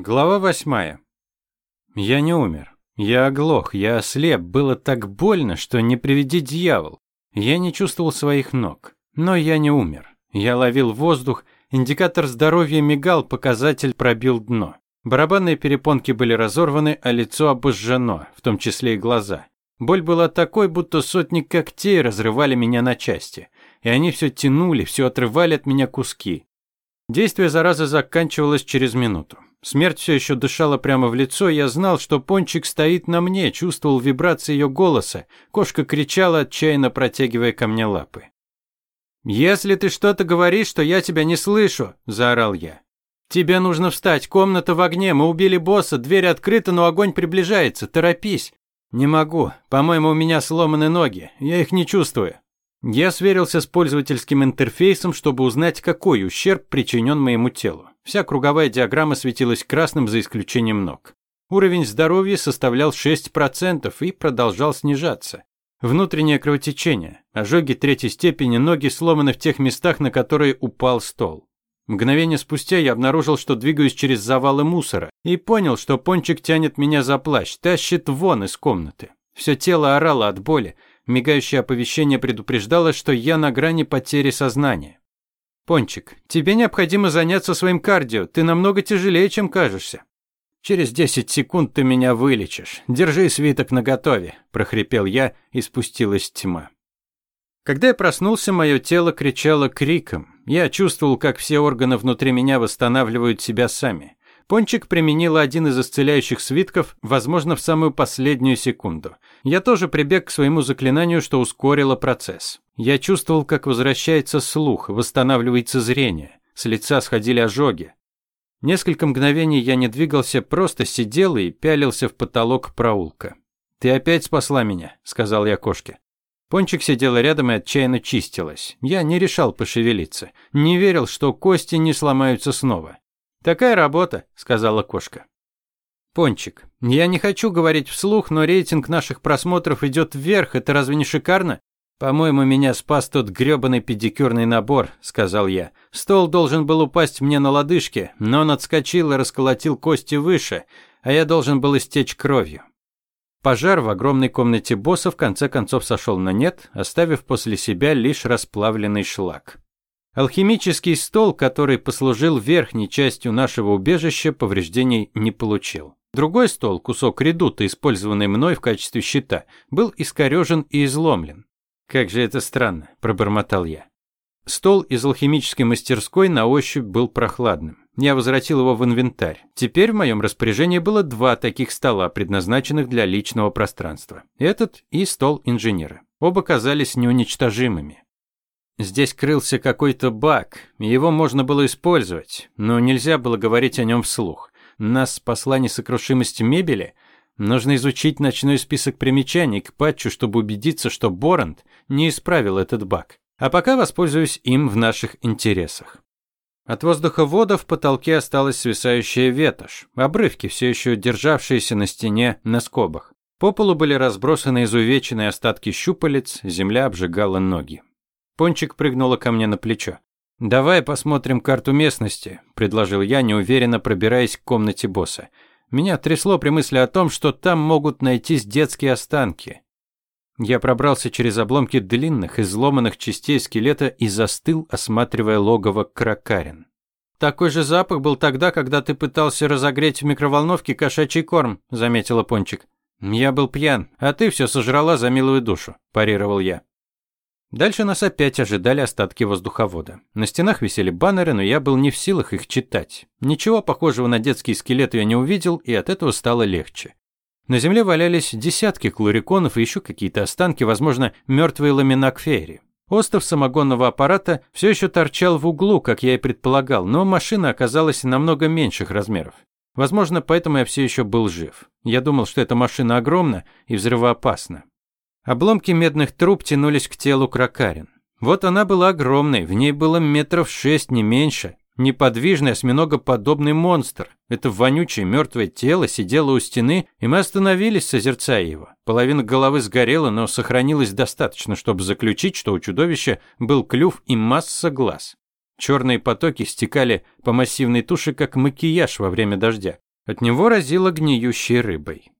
Глава восьмая. Я не умер. Я оглох, я ослеп, было так больно, что не приведи дьявол. Я не чувствовал своих ног. Но я не умер. Я ловил воздух, индикатор здоровья мигал, показатель пробил дно. Барабанные перепонки были разорваны, а лицо обожжено, в том числе и глаза. Боль была такой, будто сотни когтей разрывали меня на части. И они все тянули, все отрывали от меня куски. Действие заразы заканчивалось через минуту. Смерть все еще дышала прямо в лицо, я знал, что Пончик стоит на мне, чувствовал вибрации ее голоса. Кошка кричала, отчаянно протягивая ко мне лапы. «Если ты что-то говоришь, то я тебя не слышу», – заорал я. «Тебе нужно встать, комната в огне, мы убили босса, дверь открыта, но огонь приближается, торопись». «Не могу, по-моему, у меня сломаны ноги, я их не чувствую». Я сверился с пользовательским интерфейсом, чтобы узнать, какой ущерб причинен моему телу. Вся круговая диаграмма светилась красным за исключением ног. Уровень здоровья составлял 6% и продолжал снижаться. Внутреннее кровотечение, ожоги третьей степени, ноги сломаны в тех местах, на которые упал стол. Мгновение спустя я обнаружил, что двигаюсь через завалы мусора, и понял, что пончик тянет меня за плащ, тащит вон из комнаты. Все тело орало от боли, Мигающее оповещение предупреждало, что я на грани потери сознания. «Пончик, тебе необходимо заняться своим кардио, ты намного тяжелее, чем кажешься». «Через десять секунд ты меня вылечишь. Держи свиток наготове», – прохрипел я, и спустилась тьма. Когда я проснулся, мое тело кричало криком. Я чувствовал, как все органы внутри меня восстанавливают себя сами. Пончик применила один из исцеляющих свитков, возможно, в самую последнюю секунду. Я тоже прибег к своему заклинанию, что ускорило процесс. Я чувствовал, как возвращается слух, восстанавливается зрение. С лица сходили ожоги. Несколько мгновений я не двигался, просто сидел и пялился в потолок проулка. «Ты опять спасла меня», — сказал я кошке. Пончик сидела рядом и отчаянно чистилась. Я не решал пошевелиться. Не верил, что кости не сломаются снова. «Такая работа», – сказала кошка. «Пончик, я не хочу говорить вслух, но рейтинг наших просмотров идет вверх, это разве не шикарно?» «По-моему, меня спас тот грёбаный педикюрный набор», – сказал я. «Стол должен был упасть мне на лодыжке, но он отскочил и расколотил кости выше, а я должен был истечь кровью». Пожар в огромной комнате босса в конце концов сошел на нет, оставив после себя лишь расплавленный шлак. Алхимический стол, который послужил верхней частью нашего убежища, повреждений не получил. Другой стол, кусок редута, использованный мной в качестве щита, был искорежен и изломлен. «Как же это странно», – пробормотал я. Стол из алхимической мастерской на ощупь был прохладным. Я возвратил его в инвентарь. Теперь в моем распоряжении было два таких стола, предназначенных для личного пространства. Этот и стол инженера. Оба казались неуничтожимыми. Здесь крылся какой-то баг, его можно было использовать, но нельзя было говорить о нем вслух. Нас спасла несокрушимость мебели. Нужно изучить ночной список примечаний к патчу, чтобы убедиться, что Борант не исправил этот баг. А пока воспользуюсь им в наших интересах. От воздуховода в потолке осталась свисающая ветошь, обрывки, все еще державшиеся на стене на скобах. По полу были разбросаны изувеченные остатки щупалец, земля обжигала ноги. Пончик прыгнула ко мне на плечо. «Давай посмотрим карту местности», – предложил я, неуверенно пробираясь к комнате босса. Меня трясло при мысли о том, что там могут найтись детские останки. Я пробрался через обломки длинных, изломанных частей скелета и застыл, осматривая логово кракарин. «Такой же запах был тогда, когда ты пытался разогреть в микроволновке кошачий корм», – заметила Пончик. «Я был пьян, а ты все сожрала за милую душу», – парировал я. Дальше нас опять ожидали остатки воздуховода. На стенах висели баннеры, но я был не в силах их читать. Ничего похожего на детский скелет я не увидел, и от этого стало легче. На земле валялись десятки клуриконов и еще какие-то останки, возможно, мертвые ламинак фейри. Остов самогонного аппарата все еще торчал в углу, как я и предполагал, но машина оказалась намного меньших размеров. Возможно, поэтому я все еще был жив. Я думал, что эта машина огромна и взрывоопасна. Обломки медных труб тянулись к телу кракарин. Вот она была огромной, в ней было метров шесть, не меньше. Неподвижный осьминогоподобный монстр. Это вонючее мертвое тело сидело у стены, и мы остановились, созерцая его. Половина головы сгорела, но сохранилось достаточно, чтобы заключить, что у чудовища был клюв и масса глаз. Черные потоки стекали по массивной туше, как макияж во время дождя. От него разило гниющей рыбой.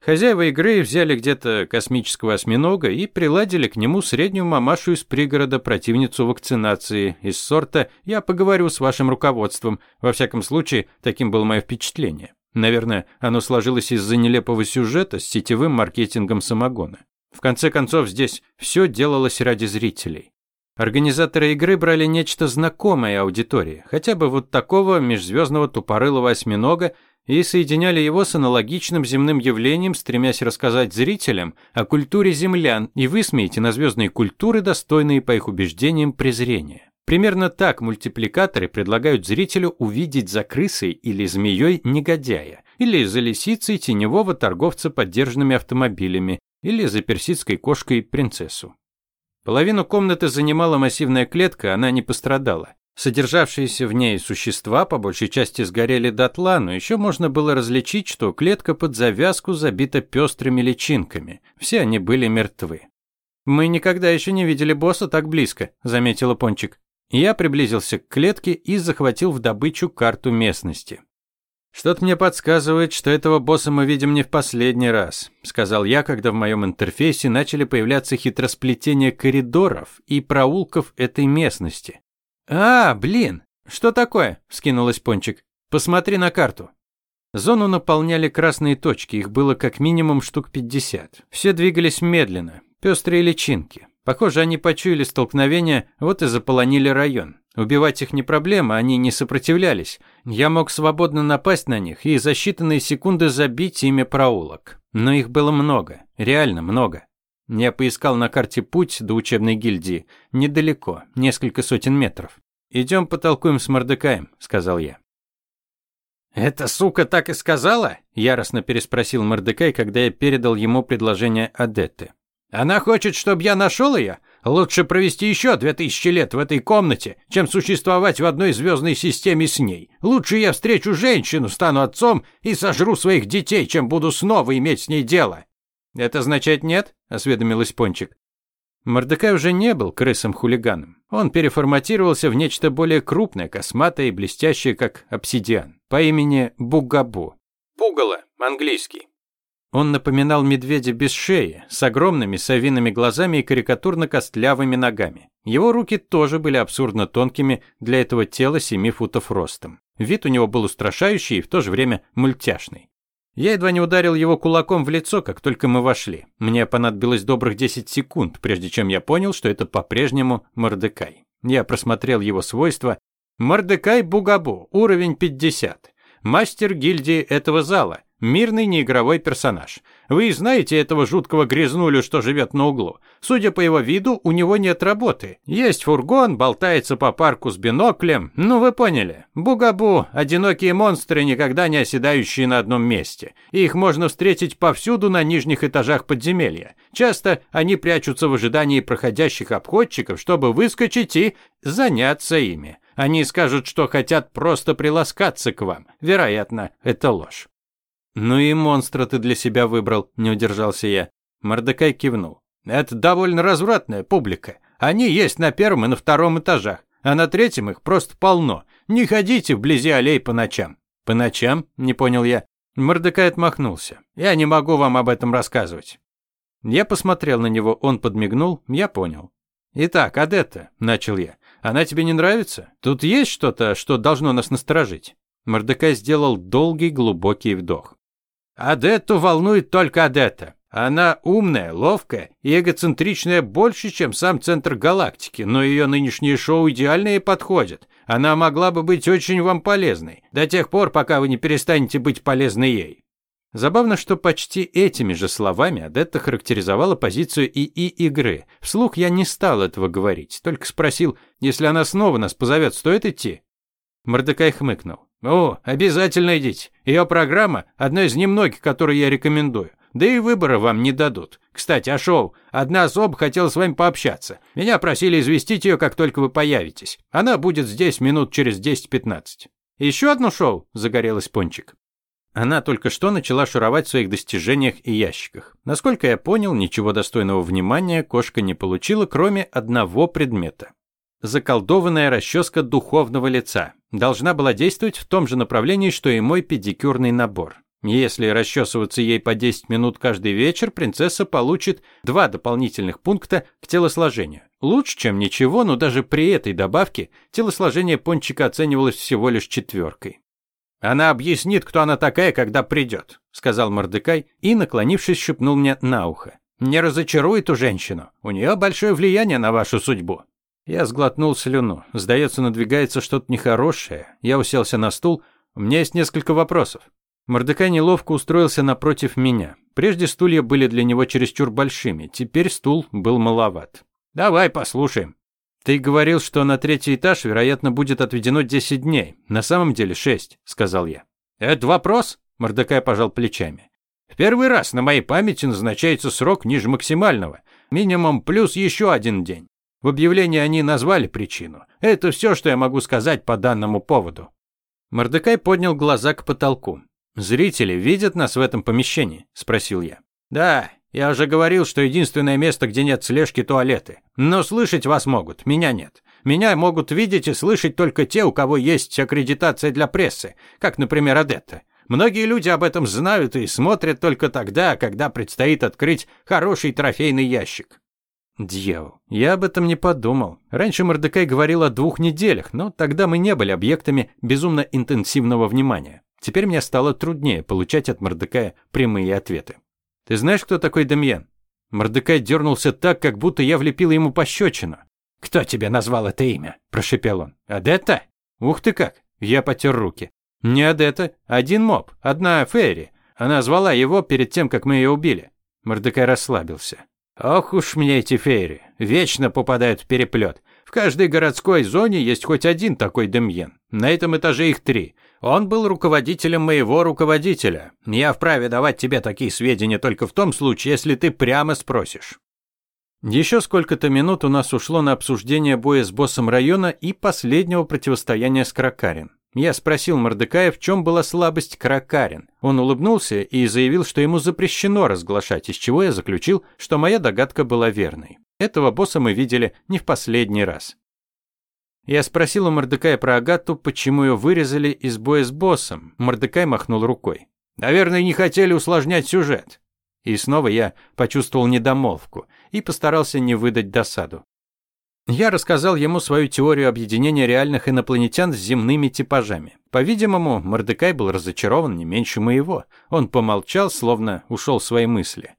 Хозяева игры взяли где-то космического осьминога и приладили к нему среднюю мамашу из пригорода, противницу вакцинации, из сорта «я поговорю с вашим руководством». Во всяком случае, таким было мое впечатление. Наверное, оно сложилось из-за нелепого сюжета с сетевым маркетингом самогона. В конце концов, здесь все делалось ради зрителей. Организаторы игры брали нечто знакомое аудитории, хотя бы вот такого межзвездного тупорылого осьминога, и соединяли его с аналогичным земным явлением, стремясь рассказать зрителям о культуре землян и высмеять инозвездные культуры, достойные, по их убеждениям, презрения. Примерно так мультипликаторы предлагают зрителю увидеть за крысой или змеей негодяя, или за лисицей теневого торговца поддержанными автомобилями, или за персидской кошкой принцессу. Половину комнаты занимала массивная клетка, она не пострадала. Содержавшиеся в ней существа по большей части сгорели дотла, но еще можно было различить, что клетка под завязку забита пестрыми личинками. Все они были мертвы. «Мы никогда еще не видели босса так близко», – заметила Пончик. Я приблизился к клетке и захватил в добычу карту местности. «Что-то мне подсказывает, что этого босса мы видим не в последний раз», сказал я, когда в моем интерфейсе начали появляться хитросплетения коридоров и проулков этой местности. «А, блин, что такое?» – вскинулась Пончик. «Посмотри на карту». Зону наполняли красные точки, их было как минимум штук 50. Все двигались медленно, пестрые личинки. Похоже, они почуяли столкновение, вот и заполонили район. Убивать их не проблема, они не сопротивлялись. Я мог свободно напасть на них и за считанные секунды забить ими проулок. Но их было много, реально много. Я поискал на карте путь до учебной гильдии. Недалеко, несколько сотен метров. «Идем потолкуем с Мордекаем», — сказал я. «Эта сука так и сказала?» – яростно переспросил Мордекай, когда я передал ему предложение Адетты. «Она хочет, чтобы я нашел ее? Лучше провести еще две тысячи лет в этой комнате, чем существовать в одной звездной системе с ней. Лучше я встречу женщину, стану отцом и сожру своих детей, чем буду снова иметь с ней дело». «Это означает нет?» – осведомилась Пончик. Мордекай уже не был крысом-хулиганом. Он переформатировался в нечто более крупное, косматое и блестящее, как обсидиан, по имени Бугабу. Пугало, английский. Он напоминал медведя без шеи, с огромными совиными глазами и карикатурно-костлявыми ногами. Его руки тоже были абсурдно тонкими для этого тела 7 футов ростом. Вид у него был устрашающий и в то же время мультяшный. Я едва не ударил его кулаком в лицо, как только мы вошли. Мне понадобилось добрых 10 секунд, прежде чем я понял, что это по-прежнему Мордекай. Я просмотрел его свойства. Мордекай Бугабу, уровень 50. Мастер гильдии этого зала. Мирный неигровой персонаж. Вы знаете этого жуткого грязнулю, что живет на углу. Судя по его виду, у него нет работы. Есть фургон, болтается по парку с биноклем. Ну, вы поняли. Бугабу – одинокие монстры, никогда не оседающие на одном месте. Их можно встретить повсюду на нижних этажах подземелья. Часто они прячутся в ожидании проходящих обходчиков, чтобы выскочить и заняться ими. Они скажут, что хотят просто приласкаться к вам. Вероятно, это ложь. «Ну и монстра ты для себя выбрал», – не удержался я. Мордекай кивнул. «Это довольно развратная публика. Они есть на первом и на втором этажах, а на третьем их просто полно. Не ходите вблизи аллей по ночам». «По ночам?» – не понял я. Мордекай отмахнулся. «Я не могу вам об этом рассказывать». Я посмотрел на него, он подмигнул, я понял. «Итак, Адетта», – начал я, – «она тебе не нравится? Тут есть что-то, что должно нас насторожить?» Мордекай сделал долгий глубокий вдох. Адетту волнует только Адетта. Она умная, ловкая и эгоцентричная больше, чем сам центр галактики, но ее нынешнее шоу идеально ей подходит. Она могла бы быть очень вам полезной, до тех пор, пока вы не перестанете быть полезны ей. Забавно, что почти этими же словами Адетта характеризовала позицию ИИ игры. Вслух я не стал этого говорить, только спросил, если она снова нас позовет, стоит идти? Мордекай хмыкнул. «О, обязательно идите. Ее программа – одна из немногих, которые я рекомендую. Да и выбора вам не дадут. Кстати, о шоу. Одна особа хотела с вами пообщаться. Меня просили известить ее, как только вы появитесь. Она будет здесь минут через 10-15. Еще одно шоу? Загорелась Пончик. Она только что начала шуровать в своих достижениях и ящиках. Насколько я понял, ничего достойного внимания кошка не получила, кроме одного предмета. Заколдованная расческа духовного лица. Должна была действовать в том же направлении, что и мой педикюрный набор. Если расчесываться ей по 10 минут каждый вечер, принцесса получит два дополнительных пункта к телосложению. Лучше, чем ничего, но даже при этой добавке телосложение пончика оценивалось всего лишь четверкой. «Она объяснит, кто она такая, когда придет», — сказал Мордекай и, наклонившись, шепнул мне на ухо. «Не разочаруй эту женщину. У нее большое влияние на вашу судьбу». Я сглотнул слюну. Сдается, надвигается что-то нехорошее. Я уселся на стул. У меня есть несколько вопросов. Мордекай неловко устроился напротив меня. Прежде стулья были для него чересчур большими, теперь стул был маловат. «Давай послушаем». «Ты говорил, что на третий этаж, вероятно, будет отведено 10 дней. На самом деле 6», — сказал я. «Это вопрос?» — Мордекай пожал плечами. «В первый раз на моей памяти назначается срок ниже максимального. Минимум плюс еще один день. В объявлении они назвали причину. Это все, что я могу сказать по данному поводу». Мордекай поднял глаза к потолку. «Зрители видят нас в этом помещении?» – спросил я. «Да, я уже говорил, что единственное место, где нет слежки – туалеты. Но слышать вас могут, меня нет. Меня могут видеть и слышать только те, у кого есть аккредитация для прессы, как, например, Адетта. Многие люди об этом знают и смотрят только тогда, когда предстоит открыть хороший трофейный ящик. Дьявол, я об этом не подумал. Раньше Мордекай говорил о двух неделях, но тогда мы не были объектами безумно интенсивного внимания. Теперь мне стало труднее получать от Мордекая прямые ответы. «Ты знаешь, кто такой Демьян?» Мордекай дернулся так, как будто я влепил ему пощечину. «Кто тебе назвал это имя?» – прошепел он. «Адетта?» «Ух ты как!» – я потер руки. «Не Адетта, один моб, одна Ферри. Она звала его перед тем, как мы ее убили». Мордекай расслабился. «Ох уж мне эти Ферри, вечно попадают в переплет. В каждой городской зоне есть хоть один такой Демьен. На этом этаже их три. Он был руководителем моего руководителя. Я вправе давать тебе такие сведения только в том случае, если ты прямо спросишь. Еще сколько-то минут у нас ушло на обсуждение боя с боссом района и последнего противостояния с Кракарин. Я спросил Мордекая, в чем была слабость Кракарин. Он улыбнулся и заявил, что ему запрещено разглашать, из чего я заключил, что моя догадка была верной. Этого босса мы видели не в последний раз. Я спросил у Мордекая про Агату, почему ее вырезали из боя с боссом. Мордекай махнул рукой. Наверное, не хотели усложнять сюжет. И снова я почувствовал недомолвку и постарался не выдать досаду. Я рассказал ему свою теорию объединения реальных инопланетян с земными типажами. По-видимому, Мордекай был разочарован не меньше моего. Он помолчал, словно ушел в свои мысли.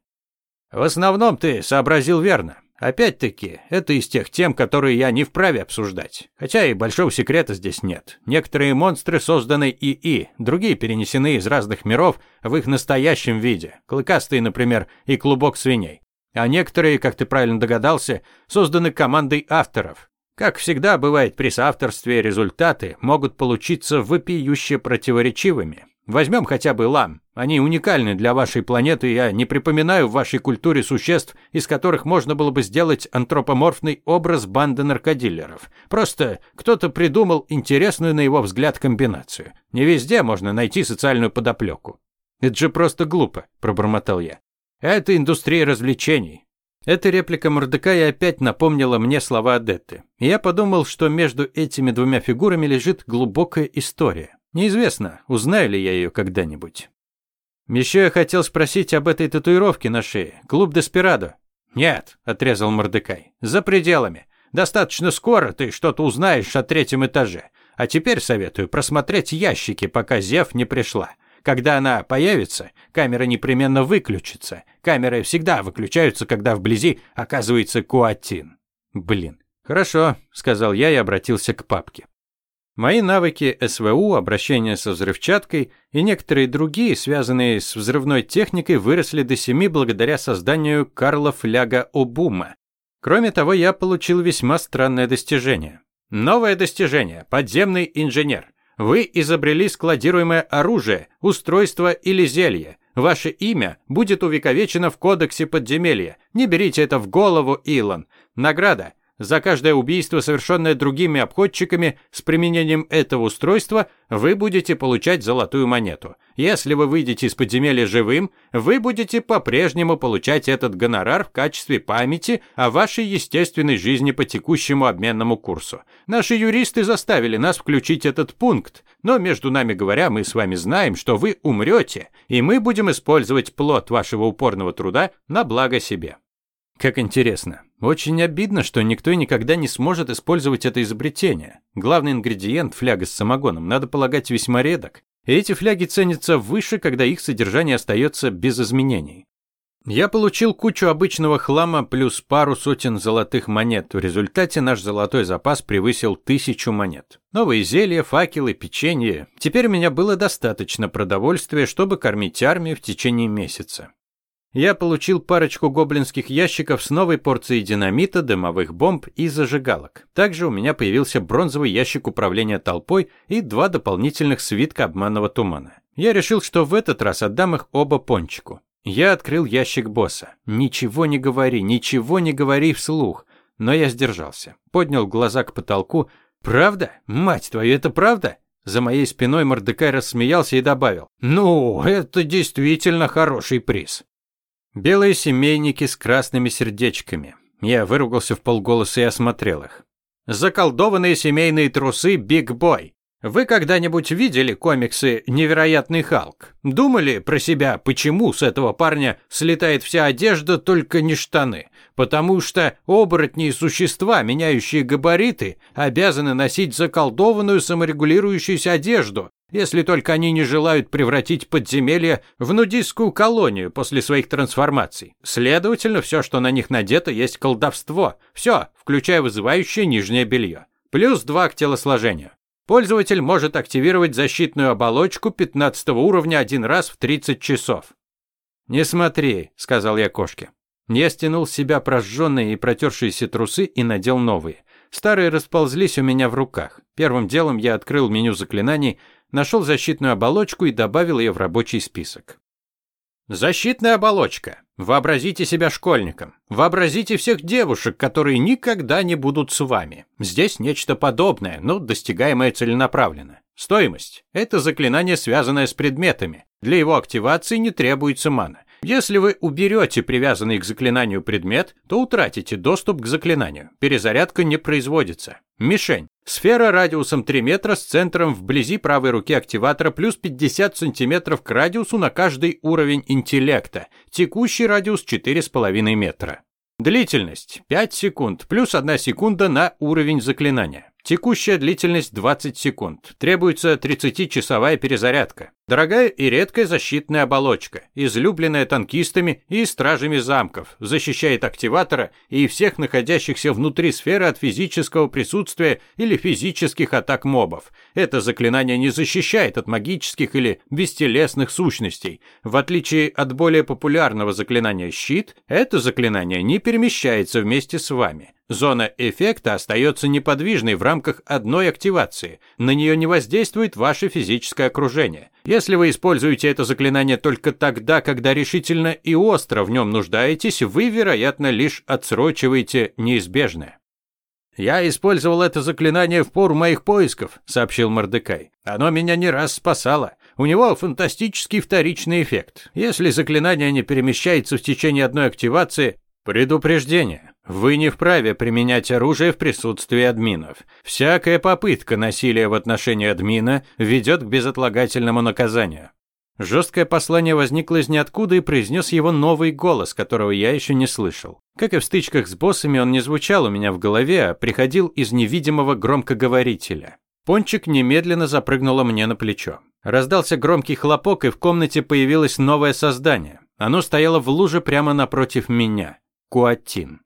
«В основном ты сообразил верно. Опять-таки, это из тех тем, которые я не вправе обсуждать. Хотя и большого секрета здесь нет. Некоторые монстры созданы ИИ, другие перенесены из разных миров в их настоящем виде. Клыкастые, например, и клубок свиней. А некоторые, как ты правильно догадался, созданы командой авторов. Как всегда бывает при соавторстве, результаты могут получиться вопиюще противоречивыми. Возьмем хотя бы лам. Они уникальны для вашей планеты, я не припоминаю в вашей культуре существ, из которых можно было бы сделать антропоморфный образ банды наркодилеров. Просто кто-то придумал интересную, на его взгляд, комбинацию. Не везде можно найти социальную подоплеку. «Это же просто глупо», – пробормотал я. «Это индустрия развлечений. Эта реплика Мордекая опять напомнила мне слова Адетты. И я подумал, что между этими двумя фигурами лежит глубокая история. Неизвестно, узнаю ли я ее когда-нибудь. Еще я хотел спросить об этой татуировке на шее. Клуб Деспирадо. Нет, отрезал Мордекай. За пределами. Достаточно скоро ты что-то узнаешь о третьем этаже. А теперь советую просмотреть ящики, пока Зев не пришла. Когда она появится, камера непременно выключится. Камеры всегда выключаются, когда вблизи оказывается куатин. Блин. Хорошо, сказал я и обратился к папке. Мои навыки СВУ, обращения со взрывчаткой и некоторые другие, связанные с взрывной техникой, выросли до семи благодаря созданию Карла Фляга Обума. Кроме того, я получил весьма странное достижение. Новое достижение. Подземный инженер. Вы изобрели складируемое оружие, устройство или зелье. Ваше имя будет увековечено в кодексе подземелья. Не берите это в голову, Илон. Награда За каждое убийство, совершенное другими обходчиками с применением этого устройства, вы будете получать золотую монету. Если вы выйдете из подземелья живым, вы будете по-прежнему получать этот гонорар в качестве памяти о вашей естественной жизни по текущему обменному курсу. Наши юристы заставили нас включить этот пункт, но между нами говоря, мы с вами знаем, что вы умрете, и мы будем использовать плод вашего упорного труда на благо себе. Как интересно. Очень обидно, что никто никогда не сможет использовать это изобретение. Главный ингредиент, фляга с самогоном, надо полагать весьма редок. И эти фляги ценятся выше, когда их содержание остается без изменений. Я получил кучу обычного хлама плюс пару сотен золотых монет. В результате наш золотой запас превысил тысячу монет. Новые зелья, факелы, печенье. Теперь у меня было достаточно продовольствия, чтобы кормить армию в течение месяца я получил парочку гоблинских ящиков с новой порцией динамита, дымовых бомб и зажигалок. Также у меня появился бронзовый ящик управления толпой и два дополнительных свитка обманного тумана. Я решил, что в этот раз отдам их оба пончику. Я открыл ящик босса. Ничего не говори, ничего не говори вслух. Но я сдержался. Поднял глаза к потолку. «Правда? Мать твою, это правда?» За моей спиной Мордекай рассмеялся и добавил. «Ну, это действительно хороший приз». Белые семейники с красными сердечками. Я выругался в полголоса и осмотрел их. Заколдованные семейные трусы Биг Бой. Вы когда-нибудь видели комиксы «Невероятный Халк»? Думали про себя, почему с этого парня слетает вся одежда, только не штаны? Потому что оборотни и существа, меняющие габариты, обязаны носить заколдованную саморегулирующуюся одежду, если только они не желают превратить подземелье в нудистскую колонию после своих трансформаций. Следовательно, все, что на них надето, есть колдовство. Все, включая вызывающее нижнее белье. Плюс два к телосложению. Пользователь может активировать защитную оболочку 15 уровня один раз в 30 часов. «Не смотри», — сказал я кошке. Я стянул с себя прожженные и протершиеся трусы и надел новые. Старые расползлись у меня в руках. Первым делом я открыл меню заклинаний, нашел защитную оболочку и добавил ее в рабочий список. Защитная оболочка. Вообразите себя школьником. Вообразите всех девушек, которые никогда не будут с вами. Здесь нечто подобное, но достигаемое целенаправленно. Стоимость. Это заклинание, связанное с предметами. Для его активации не требуется мана. Если вы уберете привязанный к заклинанию предмет, то утратите доступ к заклинанию. Перезарядка не производится. Мишень. Сфера радиусом 3 метра с центром вблизи правой руки активатора плюс 50 сантиметров к радиусу на каждый уровень интеллекта. Текущий радиус 4,5 метра. Длительность 5 секунд плюс 1 секунда на уровень заклинания. Текущая длительность 20 секунд. Требуется 30-часовая перезарядка. Дорогая и редкая защитная оболочка, излюбленная танкистами и стражами замков, защищает активатора и всех находящихся внутри сферы от физического присутствия или физических атак мобов. Это заклинание не защищает от магических или бестелесных сущностей. В отличие от более популярного заклинания «Щит», это заклинание не перемещается вместе с вами. Зона эффекта остается неподвижной в рамках одной активации. На нее не воздействует ваше физическое окружение. Если вы используете это заклинание только тогда, когда решительно и остро в нем нуждаетесь, вы, вероятно, лишь отсрочиваете неизбежное. «Я использовал это заклинание в пору моих поисков», — сообщил Мордекай. «Оно меня не раз спасало. У него фантастический вторичный эффект. Если заклинание не перемещается в течение одной активации, Предупреждение. Вы не вправе применять оружие в присутствии админов. Всякая попытка насилия в отношении админа ведет к безотлагательному наказанию. Жесткое послание возникло из ниоткуда и произнес его новый голос, которого я еще не слышал. Как и в стычках с боссами, он не звучал у меня в голове, а приходил из невидимого громкоговорителя. Пончик немедленно запрыгнула мне на плечо. Раздался громкий хлопок, и в комнате появилось новое создание. Оно стояло в луже прямо напротив меня. Куатин.